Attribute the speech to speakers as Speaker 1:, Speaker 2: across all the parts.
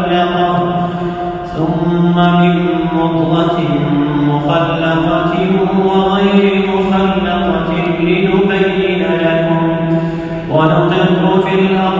Speaker 1: مخلقة ثم من مضغة مخلقة وغير مخلقة لنبين لكم ونقر في الأرض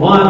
Speaker 1: One.